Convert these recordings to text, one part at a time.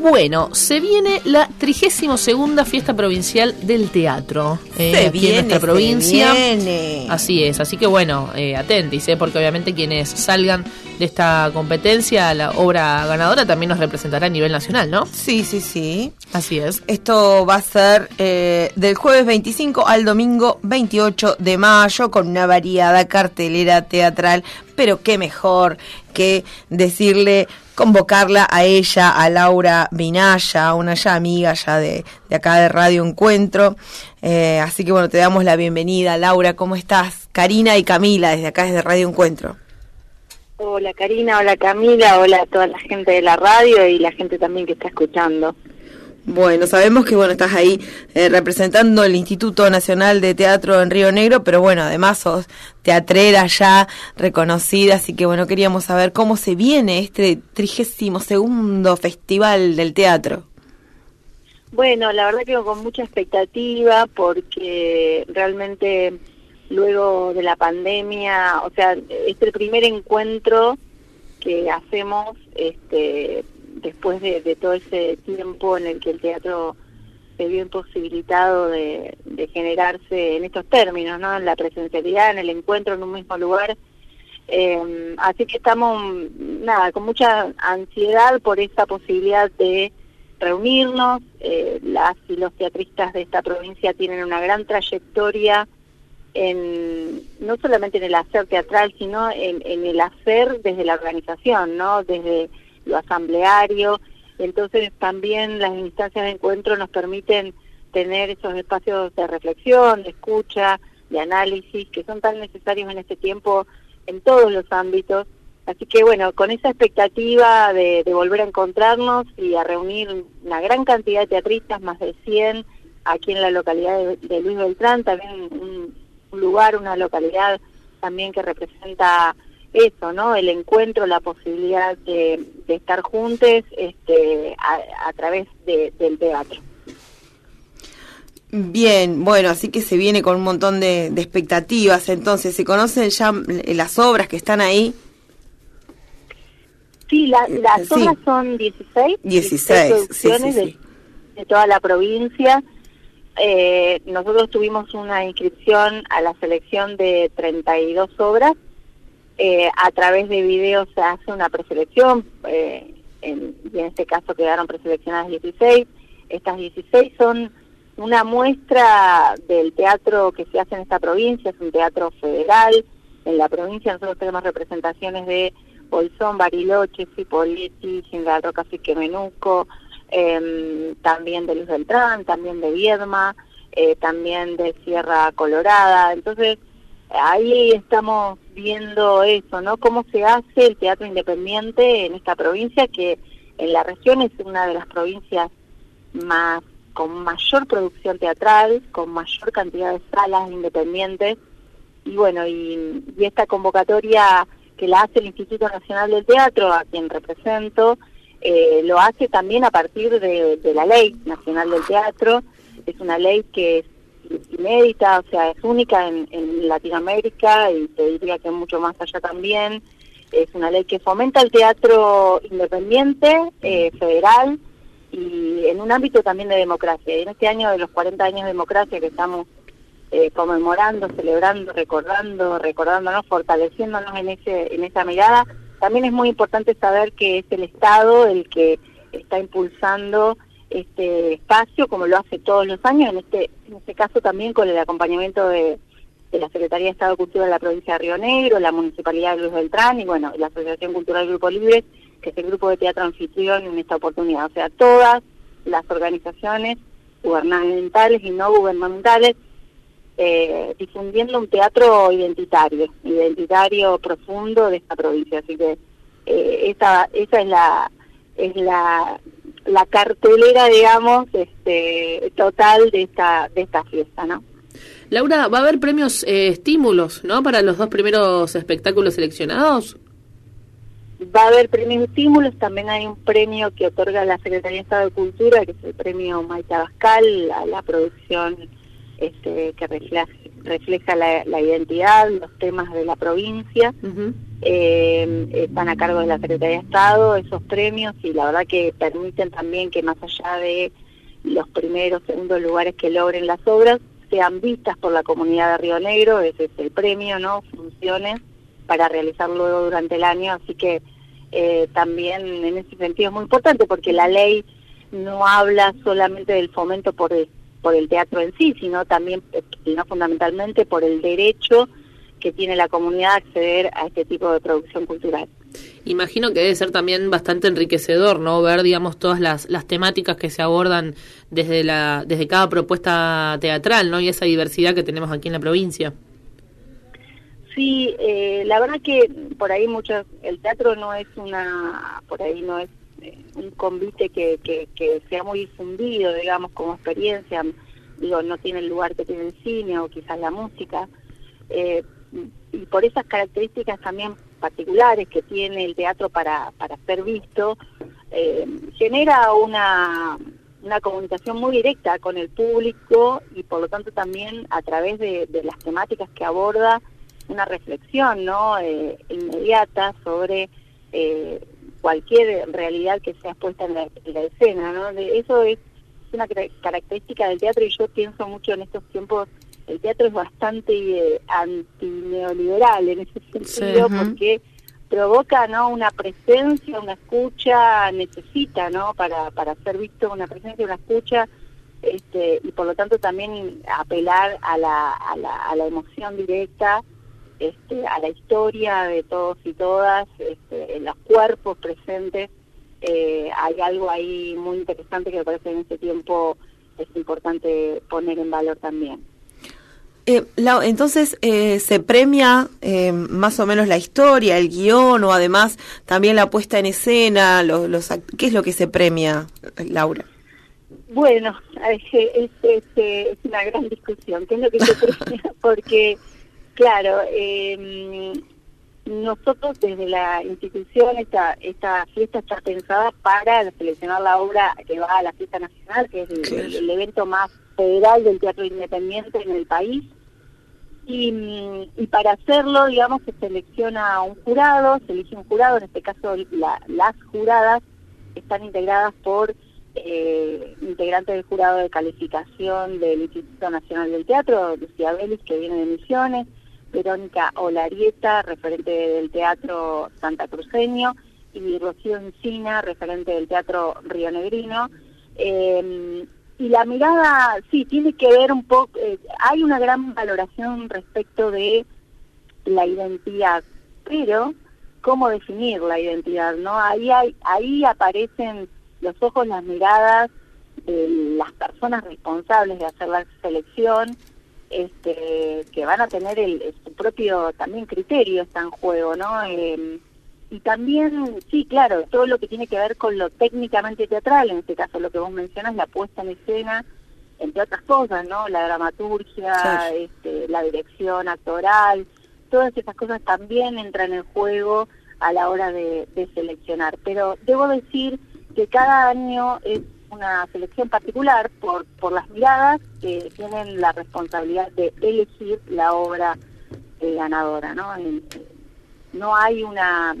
Bueno, se viene la 32 segunda fiesta provincial del teatro eh, se viene, en nuestra provincia. Así es, así que bueno, eh, atentis, eh, porque obviamente quienes salgan de esta competencia, la obra ganadora también nos representará a nivel nacional, ¿no? Sí, sí, sí. Así es. Esto va a ser eh, del jueves 25 al domingo 28 de mayo con una variada cartelera teatral, pero qué mejor que decirle convocarla a ella, a Laura Vinaya, una ya amiga ya de, acá de Radio Encuentro. Eh, así que bueno, te damos la bienvenida, Laura, ¿cómo estás? Karina y Camila, desde acá desde Radio Encuentro. Hola Karina, hola Camila, hola a toda la gente de la radio y la gente también que está escuchando. Bueno, sabemos que bueno estás ahí eh, representando el Instituto Nacional de Teatro en Río Negro, pero bueno, además sos teatrera ya reconocida, así que bueno, queríamos saber cómo se viene este trigésimo segundo Festival del Teatro. Bueno, la verdad que con mucha expectativa porque realmente luego de la pandemia, o sea, es el primer encuentro que hacemos este después de, todo ese tiempo en el que el teatro se vio imposibilitado de, generarse en estos términos, ¿no? En la presencialidad, en el encuentro en un mismo lugar. Eh, así que estamos, nada, con mucha ansiedad por esa posibilidad de reunirnos. Eh, las y los teatristas de esta provincia tienen una gran trayectoria en no solamente en el hacer teatral, sino en, en el hacer desde la organización, ¿no? Desde lo asambleario. Entonces también las instancias de encuentro nos permiten tener esos espacios de reflexión, de escucha, de análisis, que son tan necesarios en este tiempo en todos los ámbitos. Así que bueno, con esa expectativa de, volver a encontrarnos y a reunir una gran cantidad de teatristas, más de 100, aquí en la localidad de, Luis Beltrán, también un lugar, una localidad también que representa eso, ¿no? El encuentro, la posibilidad de, estar juntos este, a, través del teatro. Bien, bueno, así que se viene con un montón de, expectativas. Entonces, ¿se conocen ya las obras que están ahí? Sí, las obras son 16. 16, producciones de, de, toda la provincia. Eh, nosotros tuvimos una inscripción a la selección de 32 obras eh, a través de videos se hace una preselección, eh, en, y en este caso quedaron preseleccionadas 16. Estas 16 son una muestra del teatro que se hace en esta provincia, es un teatro federal. En la provincia nosotros tenemos representaciones de Bolsón, Bariloche, Cipolletti, Roca, Menuco, eh, también de Luz Beltrán, también de Viedma, eh, también de Sierra Colorada. Entonces, ahí estamos viendo eso, ¿no? Cómo se hace el teatro independiente en esta provincia, que en la región es una de las provincias más con mayor producción teatral, con mayor cantidad de salas independientes. Y bueno, y, esta convocatoria que la hace el Instituto Nacional del Teatro, a quien represento, eh, lo hace también a partir de, de la Ley Nacional del Teatro. Es una ley que inédita, o sea, es única en, Latinoamérica y te diría que mucho más allá también. Es una ley que fomenta el teatro independiente, eh, federal y en un ámbito también de democracia. Y en este año de los 40 años de democracia que estamos eh, conmemorando, celebrando, recordando, recordándonos, fortaleciéndonos en, ese, en esa mirada, también es muy importante saber que es el Estado el que está impulsando este espacio, como lo hace todos los años, en este, en este caso también con el acompañamiento de, la Secretaría de Estado de Cultura de la provincia de Río Negro, la Municipalidad de Luis Beltrán y bueno, la Asociación Cultural Grupo Libre, que es el grupo de teatro anfitrión en esta oportunidad. O sea, todas las organizaciones gubernamentales y no gubernamentales eh, difundiendo un teatro identitario, identitario profundo de esta provincia. Así que eh, esa, esa es la es la la cartelera, digamos, este, total de esta, de esta fiesta, ¿no? Laura, ¿va a haber premios eh, estímulos, ¿no? Para los dos primeros espectáculos seleccionados. Va a haber premios estímulos, también hay un premio que otorga la Secretaría de Estado de Cultura, que es el premio Maite Abascal, a la producción este, que refleja, refleja la, identidad, los temas de la provincia. eh, están a cargo de la Secretaría de Estado esos premios y la verdad que permiten también que más allá de los primeros, segundos lugares que logren las obras, sean vistas por la comunidad de Río Negro, ese es el premio, ¿no? Funciones para realizar luego durante el año, así que eh, también en ese sentido es muy importante porque la ley no habla solamente del fomento por el, por el teatro en sí, sino también, sino fundamentalmente por el derecho que tiene la comunidad a acceder a este tipo de producción cultural. Imagino que debe ser también bastante enriquecedor, ¿no? Ver, digamos, todas las, las temáticas que se abordan desde, la, desde cada propuesta teatral, ¿no? Y esa diversidad que tenemos aquí en la provincia. Sí, eh, la verdad que por ahí muchos, el teatro no es una, por ahí no es eh, un convite que, que, sea muy difundido, digamos, como experiencia, digo, no tiene el lugar que tiene el cine o quizás la música, eh, y por esas características también particulares que tiene el teatro para, para ser visto, eh, genera una, una comunicación muy directa con el público y por lo tanto también a través de, las temáticas que aborda una reflexión no eh, inmediata sobre cualquier realidad que sea expuesta en la, escena no eso es una característica del teatro y yo pienso mucho en estos tiempos el teatro es bastante eh, antineoliberal en ese sentido porque provoca no una presencia una escucha necesita no para para ser visto una presencia una escucha este y por lo tanto también apelar a la a la, a la emoción directa este a la historia de todos y todas este, en los cuerpos presentes eh, hay algo ahí muy interesante que me parece en este tiempo es importante poner en valor también eh, entonces, eh, ¿se premia eh, más o menos la historia, el guion o además también la puesta en escena? Los, los, ¿Qué es lo que se premia, Laura? Bueno, es, es, una gran discusión. ¿Qué es lo que se premia? Porque, claro, em, nosotros desde la institución, esta, esta fiesta está pensada para seleccionar la obra que va a la fiesta nacional, que es el evento más federal del teatro independiente en el país. Y, para hacerlo, digamos, se selecciona un jurado, se elige un jurado, en este caso las juradas están integradas por eh, integrantes del jurado de calificación del Instituto Nacional del Teatro, Lucía Vélez, que viene de Misiones, Verónica Olarieta, referente del Teatro Santa Cruceño, y Rocío Encina, referente del Teatro Río Negrino. Eh, y la mirada, sí, tiene que ver un poco, eh, hay una gran valoración respecto de la identidad, pero cómo definir la identidad, ¿no? Ahí, hay, ahí aparecen los ojos, las miradas de las personas responsables de hacer la selección, este, que van a tener el, su propio también criterio está en juego, ¿no? Eh, y también, sí, claro, todo lo que tiene que ver con lo técnicamente teatral, en este caso lo que vos mencionas, la puesta en escena, entre otras cosas, ¿no? La dramaturgia, este, la dirección actoral, todas esas cosas también entran en juego a la hora de, seleccionar. Pero debo decir que cada año es una selección particular por, por las miradas que tienen la responsabilidad de elegir la obra eh, ganadora, ¿no? no hay una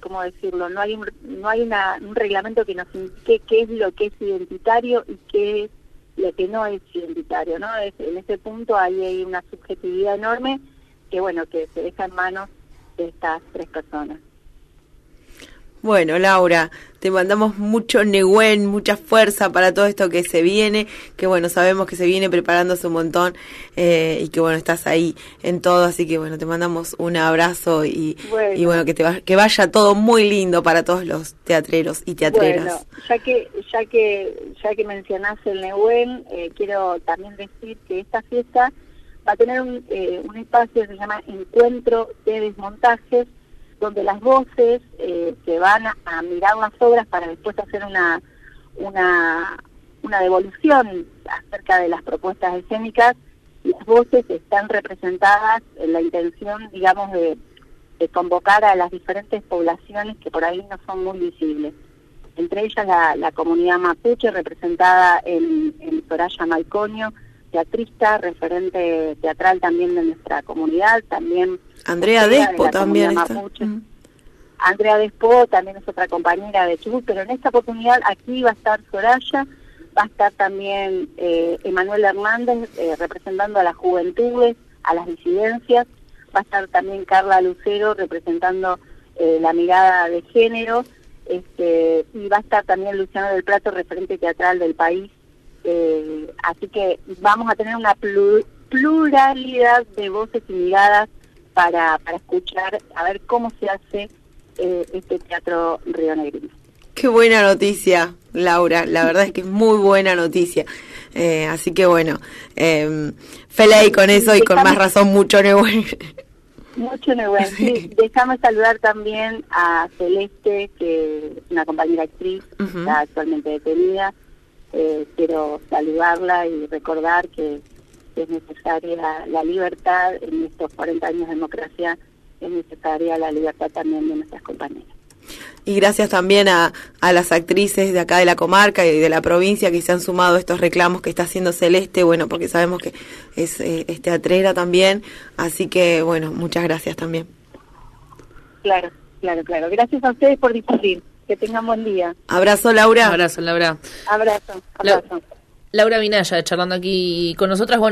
cómo decirlo no hay un, no hay una, un reglamento que nos indique qué es lo que es identitario y qué es lo que no es identitario no en ese punto hay, hay una subjetividad enorme que bueno que se deja en manos de estas tres personas bueno, Laura, te mandamos mucho Nehuen, mucha fuerza para todo esto que se viene, que bueno, sabemos que se viene preparándose un montón eh, y que bueno, estás ahí en todo, así que bueno, te mandamos un abrazo y bueno, y bueno que, te que vaya todo muy lindo para todos los teatreros y teatreras. Bueno, ya que, ya que, ya que mencionaste el Nehuen, eh, quiero también decir que esta fiesta va a tener un, eh, un espacio que se llama Encuentro de Desmontajes, donde las voces eh, se van a, mirar las obras para después hacer una, una, una devolución acerca de las propuestas escénicas. Las voces están representadas en la intención, digamos, de, convocar a las diferentes poblaciones que por ahí no son muy visibles. Entre ellas la, comunidad mapuche representada en, en Soraya Malconio, teatrista, referente teatral también de nuestra comunidad, también... Andrea Despo también está. Mm. Andrea Despo también es otra compañera de Chubut, pero en esta oportunidad aquí va a estar Soraya, va a estar también eh, Emanuel Hernández eh, representando a las juventudes, a las disidencias, va a estar también Carla Lucero representando eh, la mirada de género, este, y va a estar también Luciano del Prato, referente teatral del país. Eh, así que vamos a tener una pluralidad de voces y miradas para, para escuchar, a ver cómo se hace eh, este teatro Río Negrino. Qué buena noticia, Laura. La verdad es que es muy buena noticia. Eh, así que bueno, eh, con eso y con más razón mucho Neuwen. Mucho Neuwen. Sí, déjame saludar también a Celeste, que es una compañera actriz, está actualmente detenida. Eh, quiero saludarla y recordar que es necesaria la libertad en estos 40 años de democracia, es necesaria la libertad también de nuestras compañeras. Y gracias también a, a, las actrices de acá de la comarca y de la provincia que se han sumado a estos reclamos que está haciendo Celeste, bueno, porque sabemos que es, eh, es teatrera también, así que bueno, muchas gracias también. Claro, claro, claro. Gracias a ustedes por difundir. Que tengan buen día. Abrazo, Laura. Abrazo, Laura. Abrazo, abrazo. Laura Vinaya, charlando aquí con nosotras. Bueno,